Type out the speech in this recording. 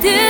did